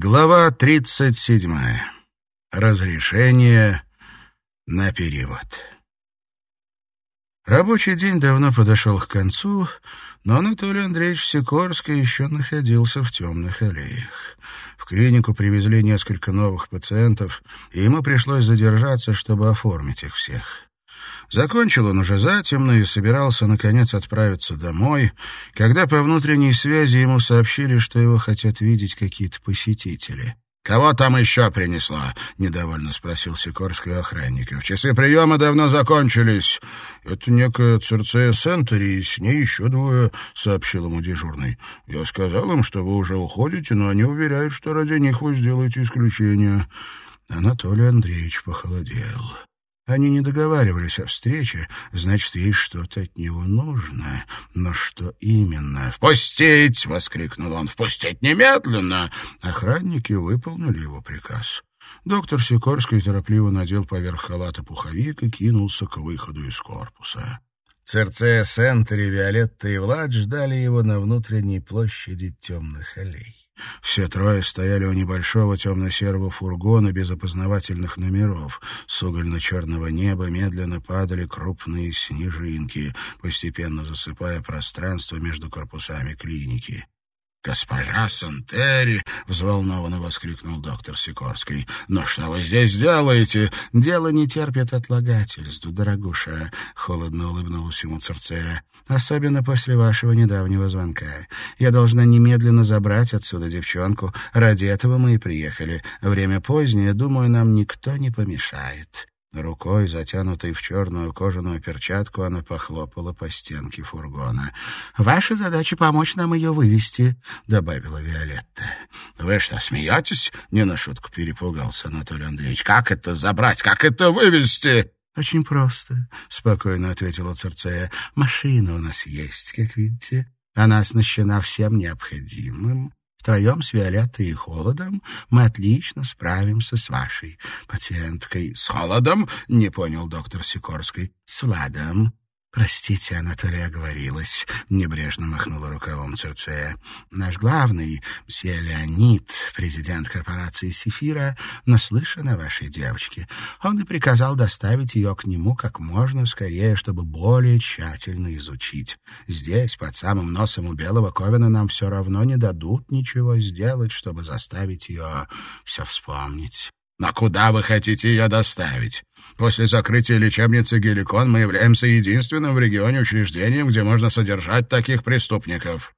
Глава 37. Разрешение на перевод. Рабочий день давно подошел к концу, но Анатолий Андреевич Сикорский еще находился в темных аллеях. В клинику привезли несколько новых пациентов, и ему пришлось задержаться, чтобы оформить их всех. Закончил он уже затемно и собирался, наконец, отправиться домой, когда по внутренней связи ему сообщили, что его хотят видеть какие-то посетители. «Кого там еще принесло?» — недовольно спросил Сикорский охранников. «Часы приема давно закончились». «Это некая Церцея Сентери, и с ней еще двое», — сообщил ему дежурный. «Я сказал им, что вы уже уходите, но они уверяют, что ради них вы сделаете исключение». Анатолий Андреевич похолодел. Они не договаривались о встрече, значит, ей что-то от него нужно. Но что именно? «Впустить!» — воскликнул он. «Впустить немедленно!» Охранники выполнили его приказ. Доктор Сикорский торопливо надел поверх халата пуховик и кинулся к выходу из корпуса. Церцея Сентери, Виолетта и Влад ждали его на внутренней площади темных аллей. Все трое стояли у небольшого темно-серого фургона без опознавательных номеров. С угольно-черного неба медленно падали крупные снежинки, постепенно засыпая пространство между корпусами клиники. «Госпожа Сантери!» — взволнованно воскликнул доктор Сикорский. «Но что вы здесь делаете?» «Дело не терпит отлагательств, дорогуша», — холодно улыбнулась ему Церцея. «Особенно после вашего недавнего звонка. Я должна немедленно забрать отсюда девчонку. Ради этого мы и приехали. Время позднее, думаю, нам никто не помешает». Рукой, затянутой в черную кожаную перчатку, она похлопала по стенке фургона. «Ваша задача — помочь нам ее вывести», — добавила Виолетта. «Вы что, смеетесь?» — не на шутку перепугался Анатолий Андреевич. «Как это забрать? Как это вывести?» «Очень просто», — спокойно ответила Церцея. «Машина у нас есть, как видите. Она оснащена всем необходимым. Втроем с Виолеттой и Холодом мы отлично справимся с вашей пациенткой. — С Холодом? — не понял доктор Сикорский. — С Владом. «Простите, Анатолия оговорилась», — небрежно махнула рукавом Церцея. «Наш главный, мсье Леонид, президент корпорации «Сефира», наслышан о вашей девочке. Он и приказал доставить ее к нему как можно скорее, чтобы более тщательно изучить. Здесь, под самым носом у Белого Ковена, нам все равно не дадут ничего сделать, чтобы заставить ее все вспомнить». «Но куда вы хотите ее доставить? После закрытия лечебницы «Геликон» мы являемся единственным в регионе учреждением, где можно содержать таких преступников».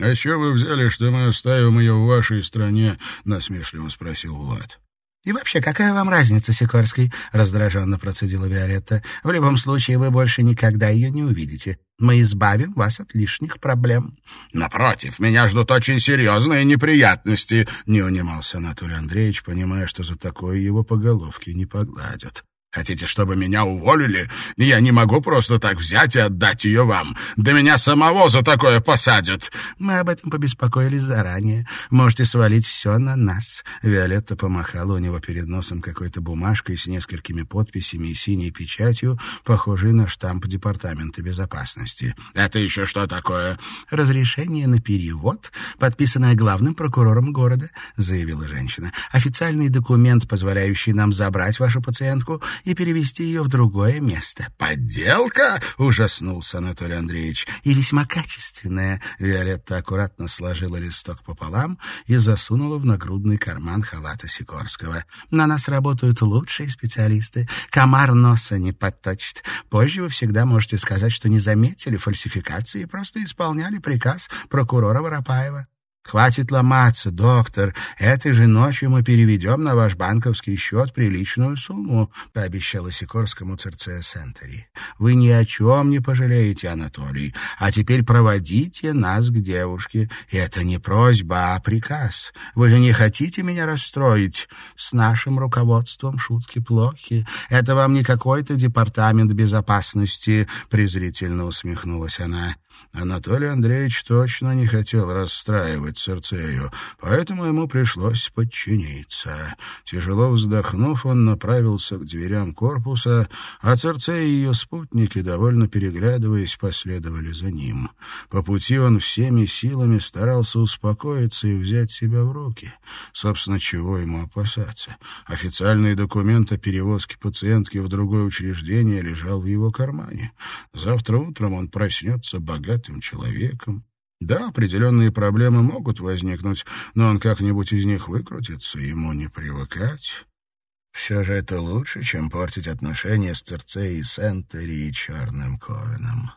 «А что вы взяли, что мы оставим ее в вашей стране?» — насмешливо спросил Влад. «И вообще, какая вам разница, Сикорский?» — раздраженно процедила Виолетта. «В любом случае, вы больше никогда ее не увидите. Мы избавим вас от лишних проблем». «Напротив, меня ждут очень серьезные неприятности», — не унимался Анатолий Андреевич, понимая, что за такое его по головке не погладят. Хотите, чтобы меня уволили? Я не могу просто так взять и отдать ее вам. Да меня самого за такое посадят. Мы об этом побеспокоились заранее. Можете свалить все на нас. Виолетта помахала у него перед носом какой-то бумажкой с несколькими подписями и синей печатью, похожей на штамп Департамента безопасности. Это еще что такое? Разрешение на перевод, подписанное главным прокурором города, заявила женщина. Официальный документ, позволяющий нам забрать вашу пациентку и перевести ее в другое место. «Подделка?» — ужаснулся Анатолий Андреевич. «И весьма качественная». Виолетта аккуратно сложила листок пополам и засунула в нагрудный карман халата Сикорского. «На нас работают лучшие специалисты. Комар носа не подточит. Позже вы всегда можете сказать, что не заметили фальсификации и просто исполняли приказ прокурора Воропаева». «Хватит ломаться, доктор. Этой же ночью мы переведем на ваш банковский счет приличную сумму», — пообещала Сикорскому Церцея Сентери. «Вы ни о чем не пожалеете, Анатолий. А теперь проводите нас к девушке. Это не просьба, а приказ. Вы же не хотите меня расстроить? С нашим руководством шутки плохи. Это вам не какой-то департамент безопасности», — презрительно усмехнулась она. Анатолий Андреевич точно не хотел расстраивать трогать Церцею, поэтому ему пришлось подчиниться. Тяжело вздохнув, он направился к дверям корпуса, а Церцея и ее спутники, довольно переглядываясь, последовали за ним. По пути он всеми силами старался успокоиться и взять себя в руки. Собственно, чего ему опасаться? Официальный документ о перевозке пациентки в другое учреждение лежал в его кармане. Завтра утром он проснется богатым человеком. Да, определенные проблемы могут возникнуть, но он как-нибудь из них выкрутится, ему не привыкать. Все же это лучше, чем портить отношения с Церцеей Сентери и Черным Ковеном.